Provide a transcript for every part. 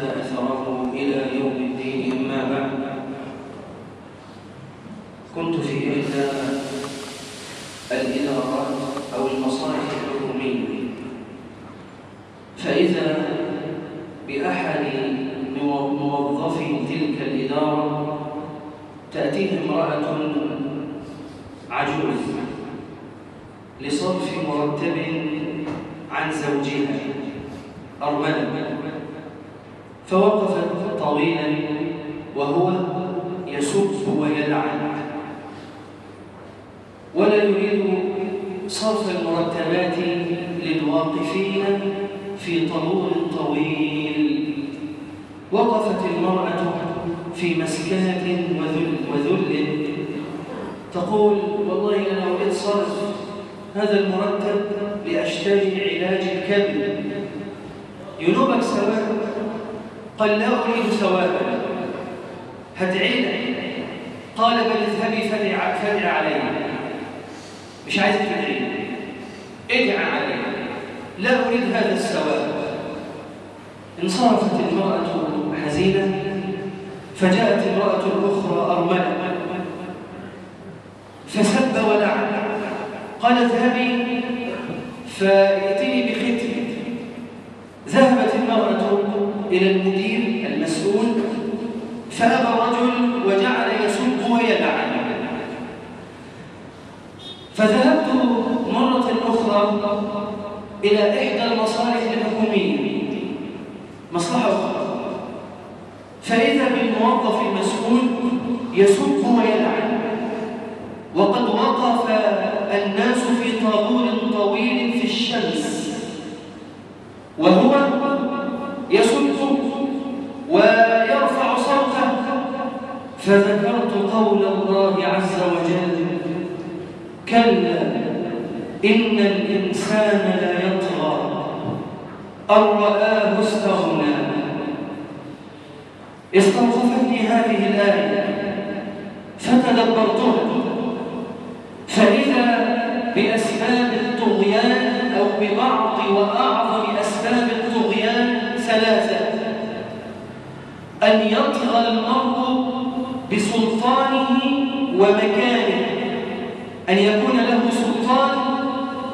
واقتفى أثره إلى يوم الدين أما بعد. كنت في إحدى الإدارات أو المصالح الحكومية. فإذا بأحد موظفي تلك الإدارة تأتيه امرأة عجوز لصرف مرتب عن زوجها أرملة. فوقفت طويلا وهو يسب ويلعن. ولا يريد صرف المرتبات للواقفين في طابور طويل. وقفت المرأة في مسكنة وذل, وذل. تقول والله أنا أريد صرف هذا المرتب لأشتري علاج الكبد. ينوبك سواء قال لا أريد ثوابا. هدعي قال بل اذهبي فدع, علي. مش عايز تدعي ادع علي. لا أريد هذا الثواب. انصرفت المرأة حزينة فجاءت امرأة أخرى أرملة. فسب ولعن. قال اذهبي. فائتني إلى المدير المسؤول فأبى الرجل وجعل يسب ويلعن فذهبت مرة أخرى إلى إحدى المصالح الحكومية. مصلحة أخرى. فإذا بالموظف المسؤول يسب ويلعن وقد وقف الناس في طابور طويل في الشمس وهو فذكرت قول الله عز وجل كلا إن الإنسان لا يطغى أن رآه استغنى استوقفتني هذه الآية فتدبرتها فإذا بأسباب الطغيان أو ببعض وأعظم أسباب الطغيان ثلاثة أن يطغى المرء ومكانه أن يكون له سلطان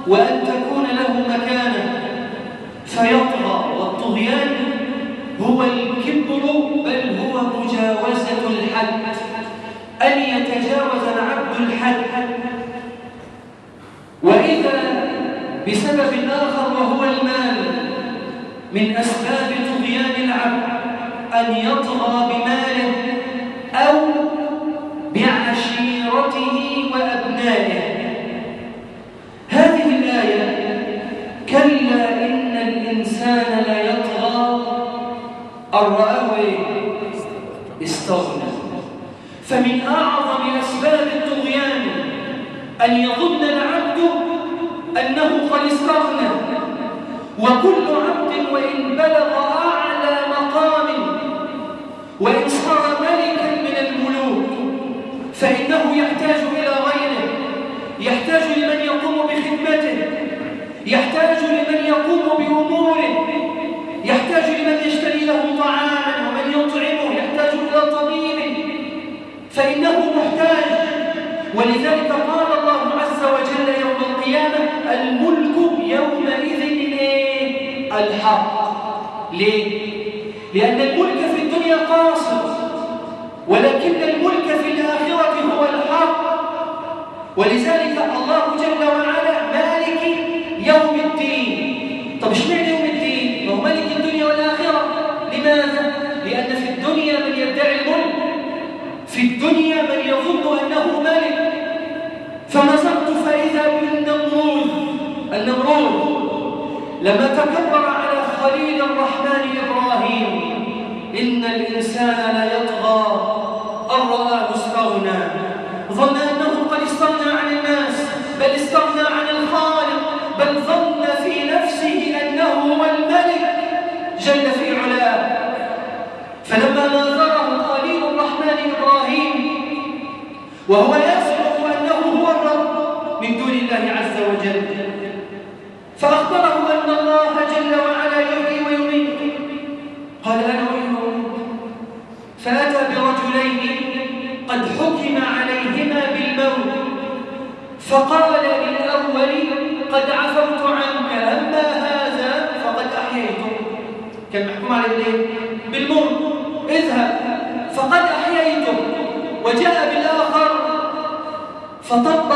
وأن تكون له مكانة. فيطغى والطغيان هو الكبر بل هو مجاوزة الحد. أن يتجاوز العبد الحد. وإذا بسبب آخر وهو المال من أسباب طغيان العبد أن يطغى بماله أو بعشيرته وأبنائه هذه الآية كلا إن الإنسان لا يطغى أن رآه استغنى فمن أعظم أسباب الطغيان أن يظن العبد أنه قد استغنى وكل عبد وإن بلغ أعلى مقام وإن صار ملكا من الملوك فإنه يحتاج إلى غيره. يحتاج لمن يقوم بخدمته. يحتاج لمن يقوم بأموره. يحتاج لمن يشتري له طعاما ومن يطعمه. يحتاج إلى طبيب. فإنه محتاج. ولذلك قال يوم القيامة الملك يومئذ الحق ليه؟ لأن الملك في الدنيا قاصر ولكن الملك في الآخرة هو الحق ولذلك الله جل وعلا مالك يوم الدين طب اشمعنى يوم الدين؟ ما هو مالك الدنيا والآخرة لماذا؟ لأن في الدنيا من يدعي الملك في الدنيا من يظن أنه ملك فنظرت فإذا بالنمرود النمرود. لما تكبر على خليل الرحمن إبراهيم إن الإنسان لا يطغى أن رآه استغنى ظن أنه قد استغنى عن الناس بل استغنى عن الخالق بل ظن في نفسه أنه هو الملك. جل في علاه. فلما ناظره خليل الرحمن إبراهيم وهو يزعم وجل فأخبره أن الله جل وعلا يحيي ويميت. قال أنا أحيي فأتى برجلين قد حكم عليهما بالموت. فقال للأول قد عفوت عنك أما هذا فقد أحييته كان محكوم عليه بالموت. اذهب. فقد أحييته وجاء بالآخر. فطبق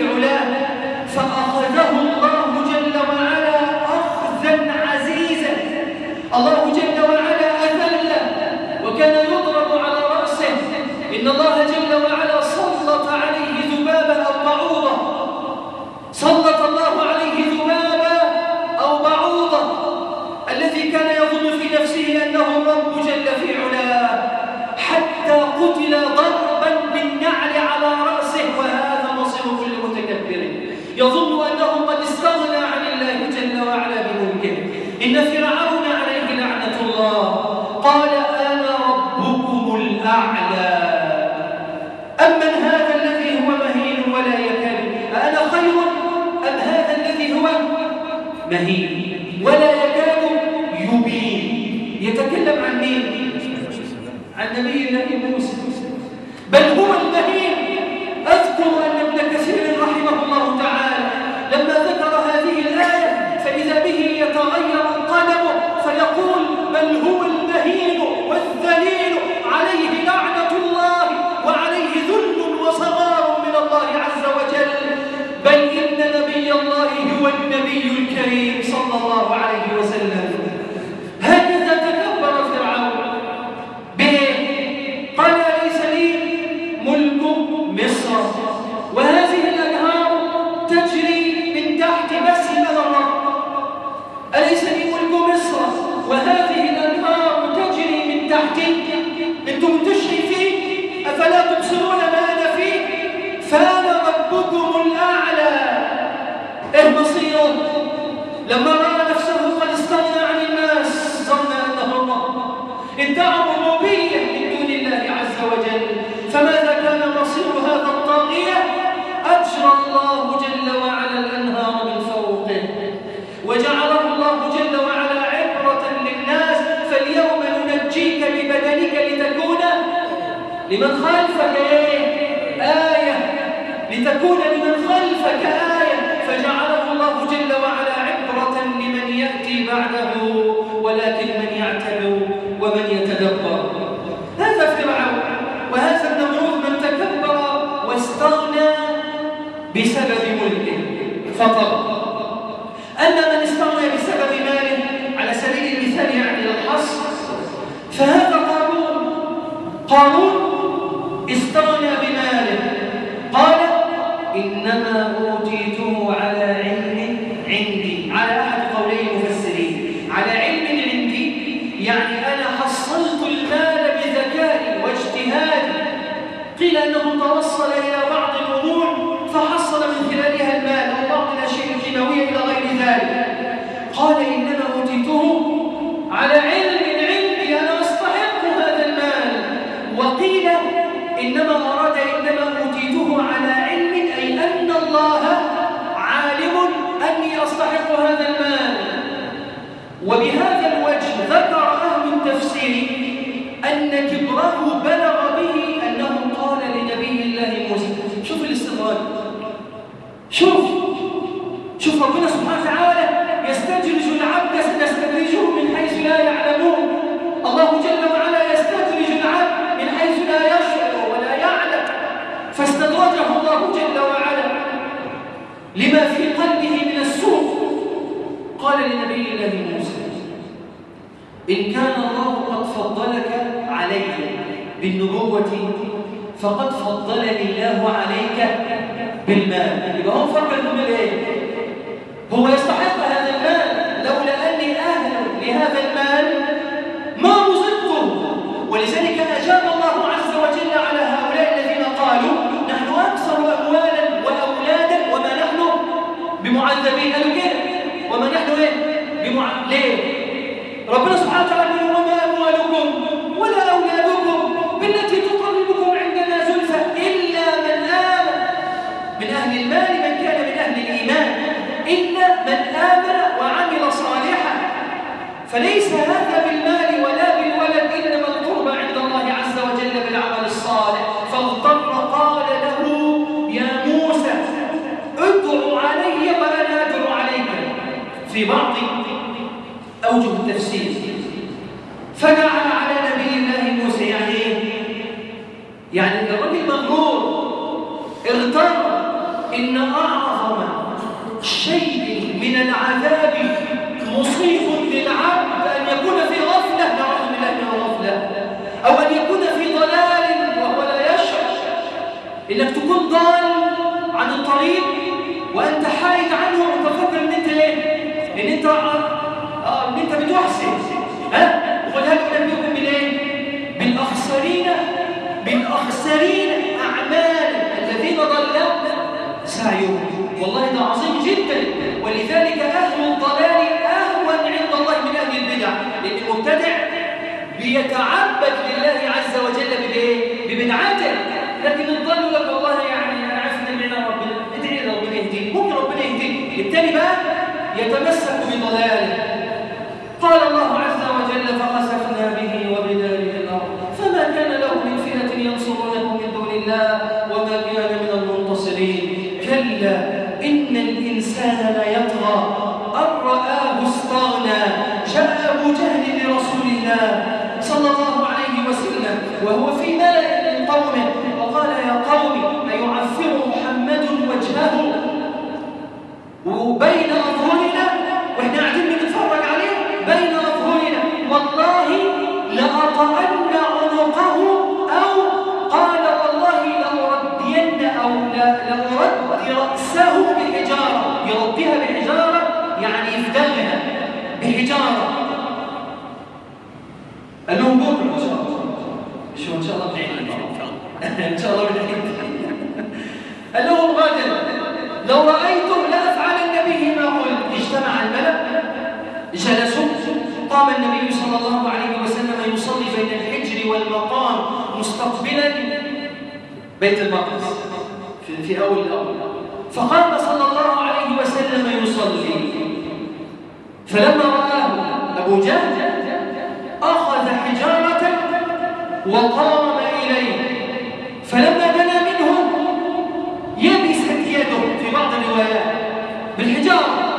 العلا أمن هذا الذي هو مهين ولا يكاد. أنا خير أم هذا الذي هو مهين ولا يكاد يبين. يتكلم عن مين؟ عن نبي الله موسى. بل هو هو النبي الكريم صلى الله عليه وسلم. لمن خلفك إية؟ آية لتكون لمن خلفك آية. فجعله الله جل وعلا عبرة لمن يأتي بعده ولكن من يعتبر ومن يتدبر. هذا فرعون وهذا النمرود من تكبر واستغنى بسبب ملكه. فطر أما من استغنى بسبب ماله على سبيل المثال يعني الحصر فهذا قارون قارون على عين لما في قلبه من السوء. قال لنبي الله موسى إن كان الله قد فضلك علي بالنبوة فقد فضلني الله عليك بالمال. يبقى هو فرق إيه؟ هو يستحق بمعذبين قالوا كده. وما نحن إيه بمع... ليه؟ ربنا سبحانه وتعالى يقول وما أموالكم ولا أولادكم بالتي تقربكم عندنا زلفى إلا من امن من أهل المال من كان من أهل الإيمان إلا من آمن وعمل صالحا. فليس هذا بالمال ولا بالولد إنما القربى عند الله عز وجل بالعمل. أوجه التفسير فجعل على نبي الله موسى يعني؟ يعني الرجل مغرور اغتر إن أعظم شيء من العذاب مصيب للعبد أن يكون في غفلة نعوذ بالله من الغفلة أو أن يكون في ضلال وهو لا يشعر إنك تكون ضال عن الطريق وأنت حايد عنه وتفكر إن أنت إيه؟ إن أنت بتحسن ها؟ وقل هل أنبئكم بالإيه؟ بالأخسرين بالأخسرين أعمالا الذين ضل سعيهم. والله ده عظيم جدا. ولذلك أهل الضلال أهون عند الله من أهل البدع. لأن المبتدع بيتعبد لله عز وجل بإيه؟ ببدعته. لكن الضال لك والله يعني أنا عارف إن من ربنا ادعي ربنا يهديك. ممكن ربنا يهديك. التاني بقى يتمسك بضلاله. قال الله عز وجل فخسفنا به وبداره الأرض. فما كان له من فئة ينصرونه من دون الله وما كان من المنتصرين. كلا إن الإنسان لا يطغى. أن رآه استغنى. جاء أبو جهل لرسول الله صلى الله عليه وسلم وهو في ملأ من قومه إن شاء الله بنعيد قال لهم غدا لو رأيتم لأفعلن به ما قلت. اجتمع الملأ. جلسوا. قام النبي صلى الله عليه وسلم يصلي بين الحجر والمقام مستقبلا. بيت المقدس. في, في أول الأول. فقام صلى الله عليه وسلم يصلي. فلما رآه أبو جهل أخذ حجارة وقام فلما دنا منه يبست يده في بعض الروايات بالحجارة.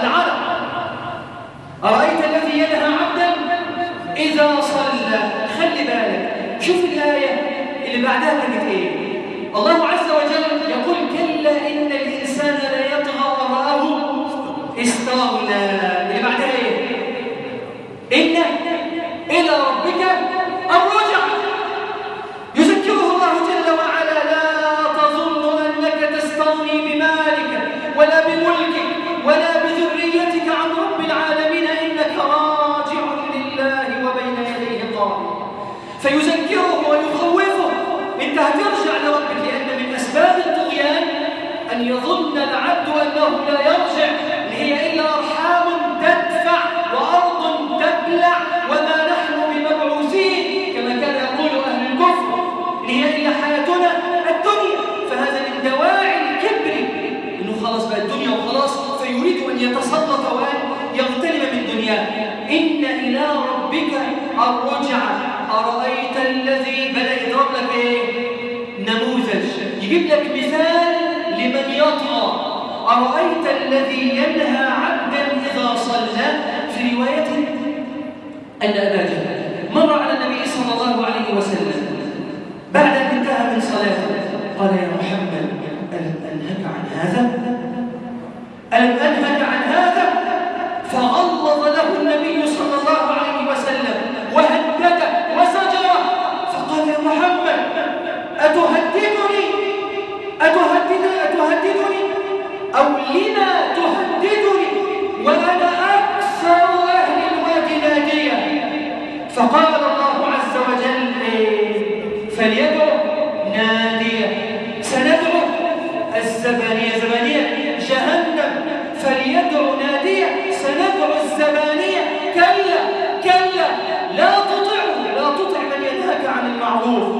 العلق أرأيت الذي ينهى عبدا؟ إذا صلى. خلي بالك. شوف الآية اللي بعدها كانت إيه؟ الله عز وجل يقول كلا إن الإنسان لا يطغى أن رآه استغنى اللي بعدها إيه؟ إن إلى فيذكره ويخوفه انت هترجع لربك لأن من أسباب الطغيان أن يظن العبد أنه لا يرجع هي إلا أرحام أرأيت الذي ينهى عبدا إذا صلى في رواية أن أبا جهل مر على النبي صلى الله عليه وسلم بعد أن انتهى من صلاته قال يا محمد ألم أنهك عن هذا؟ ألم أنهك عن هذا؟ فغلظ له النبي صلى الله عليه وسلم وهدده وزجره فقال يا محمد أتهددني أتهددني أتهددني أو لما تهددني وأنا أكثر أهل الواد ناديا فقال الله عز وجل فليدعو ناديا. سندعو الزبانية. زبانية جهنم. فليدعو ناديا. سندعو الزبانية. كلا كلا. لا تطعه. لا تطع من ينهاك عن المعروف.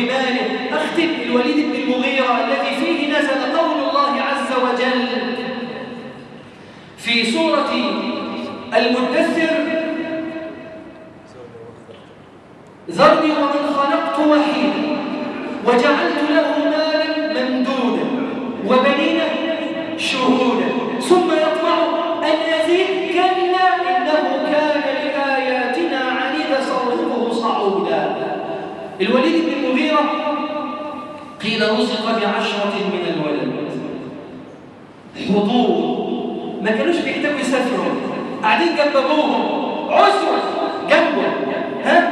وبماله أختم الوليد بن المغيرة الذي فيه نزل قول الله عز وجل في سورة المدثر. ذرني ومن خلقت وحيدا وجعلت له قيل رزق بعشرة من الولد. حضور. ما كانوش بيحتاجوا يسافروا. قاعدين جنب أبوهم. عزوة جنبه. ها؟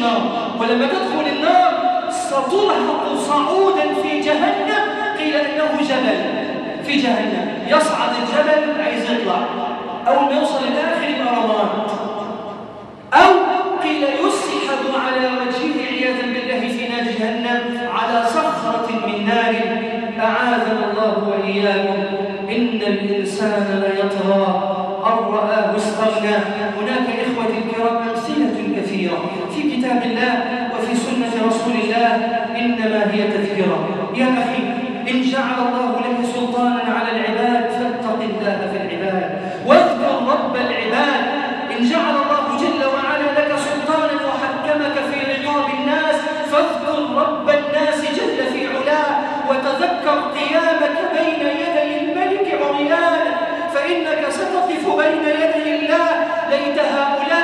النار. ولما تدخل النار ستلحق صعودا في جهنم. قيل إنه جبل. في جهنم. يصعد الجبل عايز يطلع اول ما يوصل يبقى رماد. أو قيل يسحب على وجهه عياذا بالله في نار جهنم على صخرة من نار أعاذنا الله وإياكم. إن الإنسان ليطغى أن رآه استغنى هناك إخوة الكرام كتاب الله وفي سنة رسول الله إنما هي تذكرة. يا أخي إن جعل الله لك سلطانا على العباد فاتق الله في العباد. واذكر رب العباد. إن جعل الله جل وعلا لك سلطانا وحكمك في رقاب الناس فاذكر رب الناس جل في علاه وتذكر قيامك بين يدي الملك عريانا فإنك ستقف بين يدي الله. ليت هؤلاء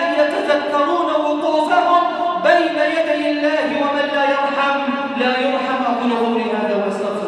بين يدي الله ومن لا يرحم لا يرحم أقول قولي هذا وأستغفر